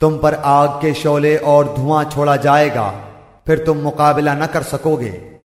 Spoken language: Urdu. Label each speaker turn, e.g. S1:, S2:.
S1: تم پر آگ کے شعلے اور دھواں چھوڑا جائے گا، پھر تم مقابلہ نہ کر سکو گے۔